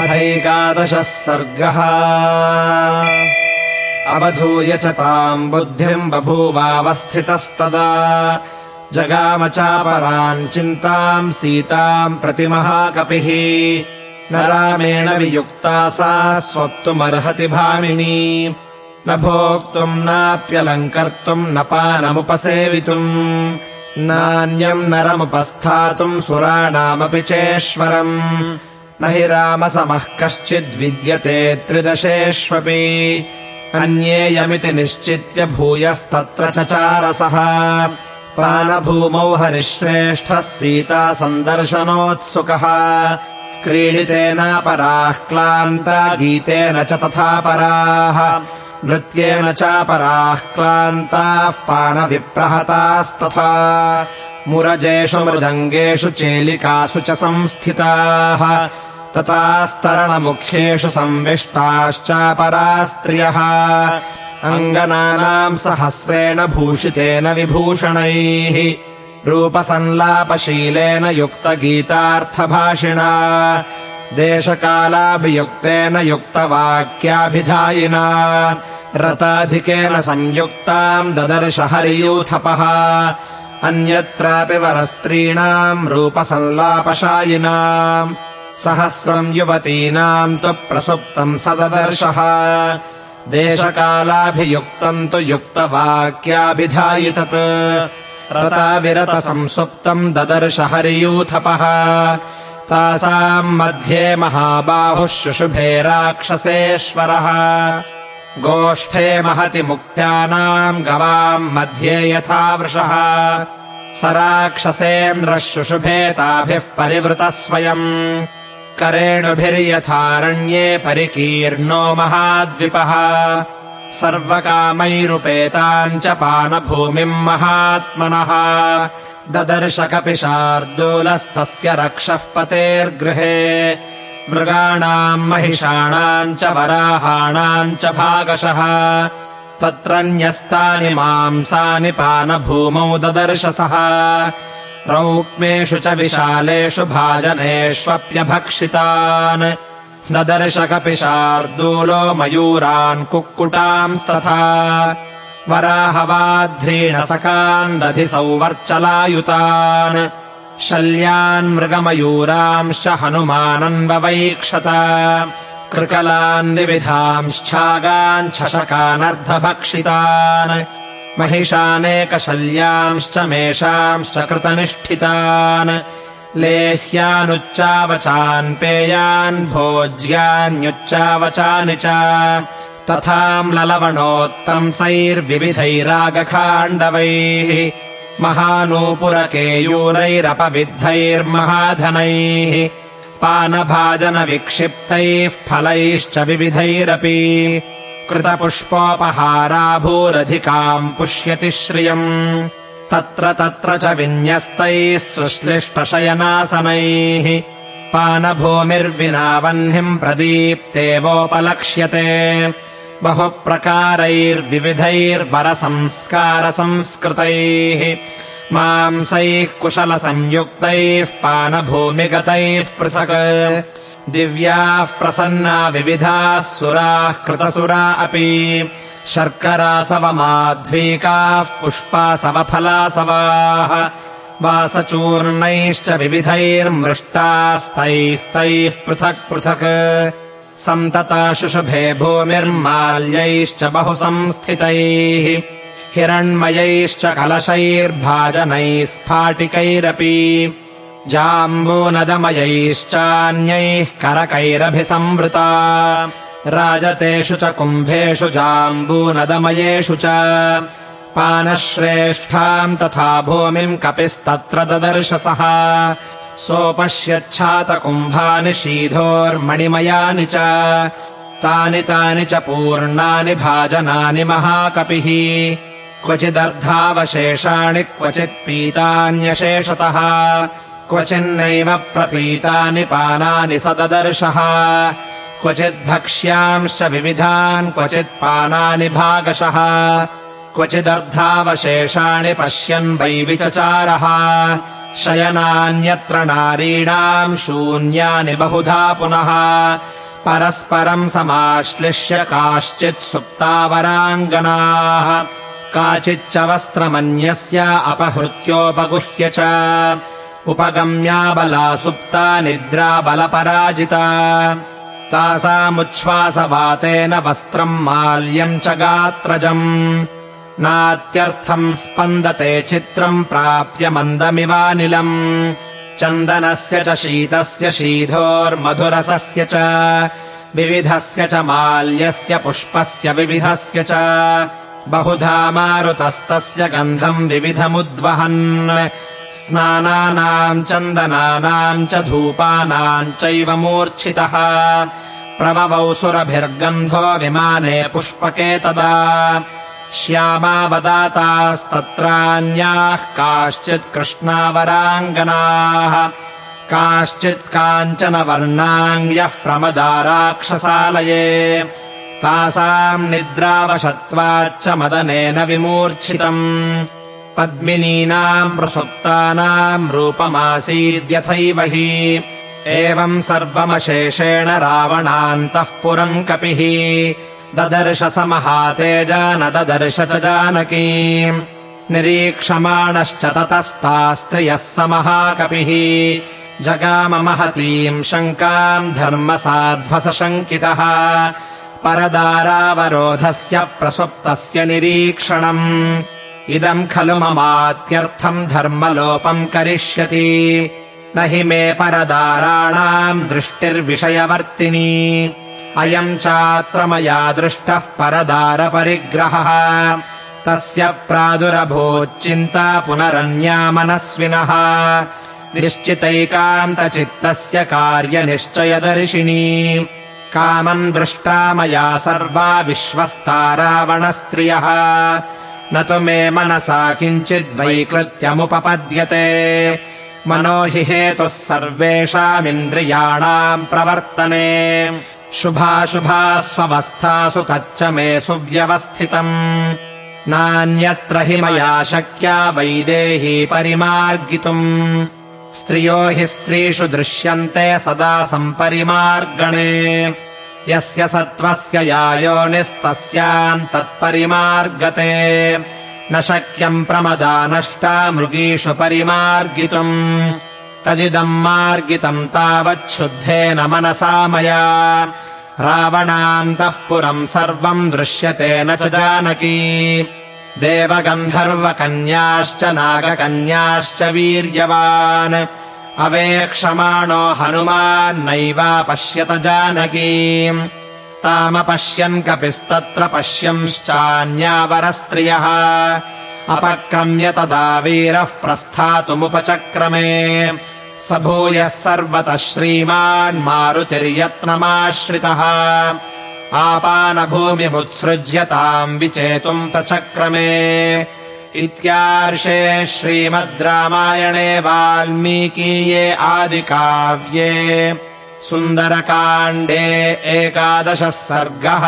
अथैकादशः सर्गः अवधूय च ताम् बुद्धिम् बभूवावस्थितस्तदा जगाम चापराम् चिन्ताम् सीताम् प्रतिमहाकपिः न रामेण वियुक्ता सा स्वप्तुमर्हति भामिनी न भोक्तुम् नाप्यलङ्कर्तुम् न पानमुपसेवितुम् नान्यम् नरमुपस्थातुम् सुराणामपि चेश्वरम् न हि रामसमः कश्चिद्विद्यते त्रिदशेष्वपि। अन्येयमिति निश्चित्य भूयस्तत्र चचारसः। पानभूमौ हरिश्रेष्ठः सीता सन्दर्शनोत्सुकः क्रीडितेनापराः क्लान्ता गीतेन च तथा पराः। नृत्येन चापराः क्लान्ताः पानविप्रहतास्तथा। मुरजेषु मृदङ्गेषु चेलिकासु च संस्थिताः ततास्तरणमुख्येषु संविष्टाश्चापरा स्त्रियः अङ्गनानाम् सहस्रेण भूषितेन विभूषणैः। रूपसंलापशीलेन युक्तगीतार्थभाषिणा। देशकालाभियुक्तेन युक्तवाक्याभिधायिना। रताधिकेन संयुक्ताम् ददर्श हरियूथपः। अन्यत्रापि वरस्त्रीणाम् रूपसंलापशायिनाम् सहस्रम् युवतीनाम् तु प्रसुप्तम् सददर्शः। देशकालाभियुक्तम् तु युक्तवाक्याभिधायितत्। रताविरतसंसुप्तम् ददर्श हरियूथपः। तासाम् मध्ये महाबाहुः शुशुभे राक्षसेश्वरः। गोष्ठे महति मुक्त्यानाम् गवाम् मध्ये यथा वृषः स राक्षसेन्द्रः शुशुभे ताभिः परिवृतः स्वयम् करेणुभिर्यथारण्ये परिकीर्णो महाद्विपः। सर्वकामैरुपेताम् च पानभूमिम् महात्मनः। ददर्श कपिशार्दूलस्तस्य रक्षः पतेर्गृहे। मृगाणाम् महिषाणाम् च वराहाणाम् च भागशः। तत्र न्यस्तानि मांसानि पानभूमौ ददर्शसः रौक्मेषु च विशालेषु भाजनेष्वप्यभक्षितान्। ददर्श कपिशार्दूलो मयूरान् कुक्कुटांस्तथा। वराहवाध्रीणसकान् दधिसौवर्चलायुतान् शल्यान् मृगमयूरांश्च हनुमानन्ववैक्षत। कृकलान् विविधांश्छागान् छशकानर्धभक्षितान् महिषानेकशल्यांश्च मेषांश्च कृतनिष्ठितान्। लेह्यानुच्चावचान् पेयान् भोज्यान्युच्चावचानि च। तथाम्ललवणोत्तंसैर्विविधैरागखाण्डवैः महानूपुरकेयूरैरपविद्धैर्महाधनैः। पानभाजनविक्षिप्तैः फलैश्च विविधैरपि कृतपुष्पोपहाराभूरधिकाम् पुष्यति श्रियम्। तत्र तत्र च विन्यस्तैः सुश्लिष्टशयनासनैः। पानभूमिर्विना वह्निम् प्रदीप्तेवोपलक्ष्यते बहुप्रकारैर्विविधैर्वरसंस्कारसंस्कृतैः। मांसैः कुशलसंयुक्तैः पानभूमिगतैः पृथक् दिव्याः प्रसन्ना विविधाः सुराः कृतसुरा अपि। शर्करासवमाध्वीकाः पुष्पासवफलासवाः। वासचूर्णैश्च विविधैर्मृष्टास्तैस्तैः पृथक् पृथक्। सन्तता शुशुभे भूमिर्माल्यैश्च बहु संस्थितैः हिरण्मयैश्च कलशैर्भाजनैः स्फाटिकैरपि जाम्बूनदमयैश्चान्यैः करकैरभिसंवृता। राजतेषु च कुम्भेषु जाम्बूनदमयेषु च। पानश्रेष्ठाम् तथा भूमिम् कपिस्तत्र ददर्शसः। सोपश्यच्छातकुम्भानि शीधोर्मणिमयानि च। तानि तानि च पूर्णानि भाजनानि महाकपिः। क्वचिदर्धावशेषाणि क्वचित् पीतान्यशेषतः क्वचिन्नैव प्रपीतानि पानानि स ददर्शः क्वचिद्भक्ष्यांश्च विविधान् क्वचित् पानानि भागशः। क्वचिदर्धावशेषाणि पश्यन् वै विचचारः। शयनान्यत्र नारीणाम् शून्यानि बहुधा पुनः। परस्परम् समाश्लिष्य काश्चित् सुप्तावराङ्गनाः। काचिच्च वस्त्रमन्यस्य अपहृत्योपगुह्य च उपगम्या बला सुप्ता निद्रा बलपराजिता। तासामुच्छ्वासवातेन वस्त्रम् माल्यम् च गात्रजम्। नात्यर्थम् स्पन्दते चित्रम् प्राप्य मन्दमिवानिलम्। चन्दनस्य च शीतस्य शीधोर्मधुरसस्य च। विविधस्य च माल्यस्य पुष्पस्य विविधस्य च। बहुधा मारुतस्तस्य गन्धम् विविधमुद्वहन् स्नानानाम् चन्दनानाम् च धूपानाम् चैव मूर्च्छितः। प्रववौ सुरभिर्गन्धो विमाने पुष्पके तदा। श्यामावदातास्तत्रान्याः काश्चित् कृष्णावराङ्गनाः। काश्चित् काञ्चन वर्णाङ्ग्यः प्रमदा राक्षसालये। तासाम् निद्रावशत्वाच्च मदनेन विमूर्च्छितम् पद्मिनीनाम् प्रसुप्तानाम् रूपमासीद्यथैव हि। एवम् सर्वमशेषेण रावणान्तः पुरम् कपिः। ददर्श स महातेजा न ददर्श च जानकी। निरीक्षमाणश्च ततस्ता स्त्रियः स महाकपिः। जगाम महतीम् शङ्काम् धर्मसाध्वसशङ्कितः परदारावरोधस्य प्रसुप्तस्य निरीक्षणम् इदम् खलु ममात्यर्थम् धर्मलोपम् करिष्यति। न हि मे परदाराणाम् दृष्टिर्विषयवर्तिनी। अयम् चात्र मया दृष्टः परदारपरिग्रहः। तस्य प्रादुरभूच्चिन्ता पुनरन्या मनस्विनः। निश्चितैकान्तचित्तस्य कार्यनिश्चयदर्शिनी। कामम् दृष्टा मया सर्वा विश्वस्ता रावणस्त्रियः न तु मे मनसा किञ्चिद्वैकृत्यमुपपद्यते। मनो हि हेतुः सर्वेषामिन्द्रियाणाम् प्रवर्तने। शुभाशुभास्वस्थासु तच्च मे सुव्यवस्थितम्। नान्यत्र हि मया शक्या वैदेही परिमार्गितुम्। स्त्रियो हि स्त्रीषु दृश्यन्ते सदा सम्परिमार्गणे यस्य सत्त्वस्य या योनिस्तस्याम् तत्परिमार्गते। न शक्यम् प्रमदा नष्टा मृगीषु परिमार्गितुम्। तदिदम् मार्गितम् तावच्छुद्धेन मनसा मया। रावणान्तः पुरम् सर्वम् दृश्यते न च जानकी। देवगन्धर्वकन्याश्च नागकन्याश्च वीर्यवान् अवेक्षमाणो हनुमान्नैवापश्यत जानकीम्। तामपश्यन् कपिस्तत्र पश्यंश्चान्यावरस्त्रियः। अपक्रम्य तदा वीरः प्रस्थातुमुपचक्रमे। स भूयः सर्वतः श्रीमान् मारुतिर्यत्नमाश्रितः। आपानभूमिमुत्सृज्य ताम् विचेतुम् प्रचक्रमे इत्यार्षे श्रीमद् रामायणे वाल्मीकीये आदिकाव्ये सुन्दरकाण्डे एकादशः सर्गः